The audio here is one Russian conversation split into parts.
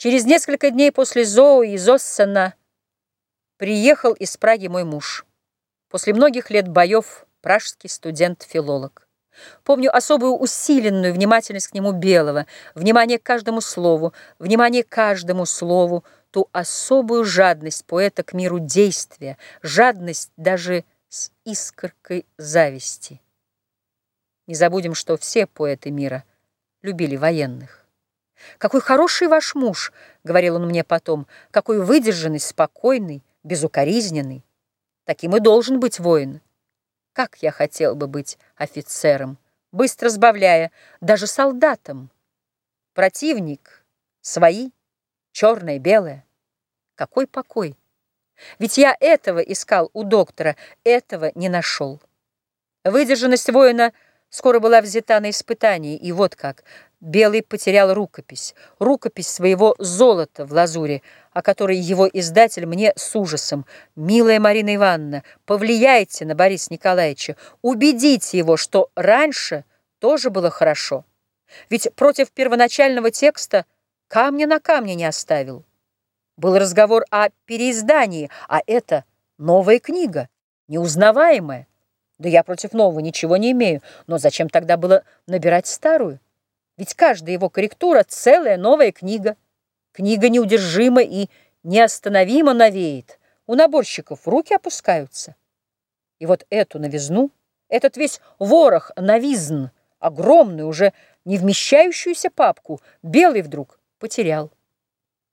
Через несколько дней после Зои и Зоссена приехал из Праги мой муж. После многих лет боев пражский студент-филолог. Помню особую усиленную внимательность к нему Белого, внимание к каждому слову, внимание к каждому слову, ту особую жадность поэта к миру действия, жадность даже с искоркой зависти. Не забудем, что все поэты мира любили военных. «Какой хороший ваш муж!» — говорил он мне потом. «Какой выдержанный, спокойный, безукоризненный! Таким и должен быть воин!» Как я хотел бы быть офицером, быстро сбавляя, даже солдатом. Противник, свои, черное, белое. Какой покой! Ведь я этого искал у доктора, этого не нашел. Выдержанность воина скоро была взята на испытание, и вот как. Белый потерял рукопись, рукопись своего золота в лазуре, о которой его издатель мне с ужасом. «Милая Марина Ивановна, повлияйте на Бориса Николаевича, убедите его, что раньше тоже было хорошо. Ведь против первоначального текста камня на камне не оставил. Был разговор о переиздании, а это новая книга, неузнаваемая. Да я против нового ничего не имею, но зачем тогда было набирать старую? Ведь каждая его корректура — целая новая книга. Книга неудержимо и неостановимо новеет. У наборщиков руки опускаются. И вот эту новизну, этот весь ворох новизн, огромную, уже не вмещающуюся папку, Белый вдруг потерял.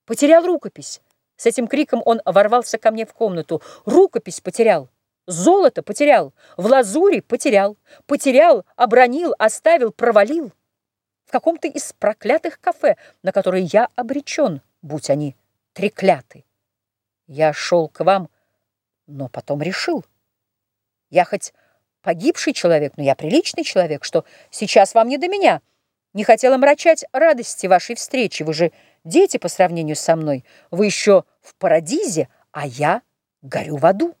Потерял рукопись. С этим криком он ворвался ко мне в комнату. Рукопись потерял. Золото потерял. В лазуре потерял. Потерял, обронил, оставил, провалил в каком-то из проклятых кафе, на которые я обречен, будь они трекляты. Я шел к вам, но потом решил. Я хоть погибший человек, но я приличный человек, что сейчас вам не до меня. Не хотел омрачать радости вашей встречи. Вы же дети по сравнению со мной. Вы еще в парадизе, а я горю в аду.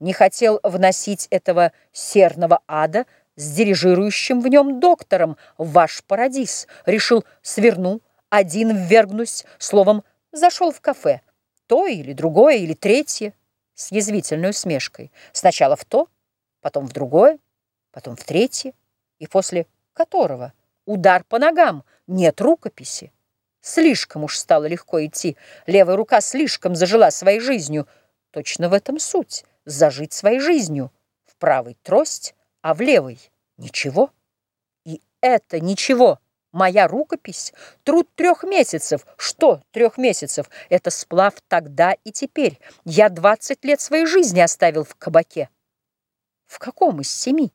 Не хотел вносить этого серного ада с дирижирующим в нем доктором ваш парадиз. Решил, сверну, один ввергнусь, словом, зашел в кафе. То или другое, или третье, с язвительной усмешкой. Сначала в то, потом в другое, потом в третье, и после которого удар по ногам, нет рукописи. Слишком уж стало легко идти, левая рука слишком зажила своей жизнью. Точно в этом суть, зажить своей жизнью. В правой трость, а в левой ничего. И это ничего. Моя рукопись, труд трех месяцев. Что трех месяцев? Это сплав тогда и теперь. Я двадцать лет своей жизни оставил в кабаке. В каком из семи?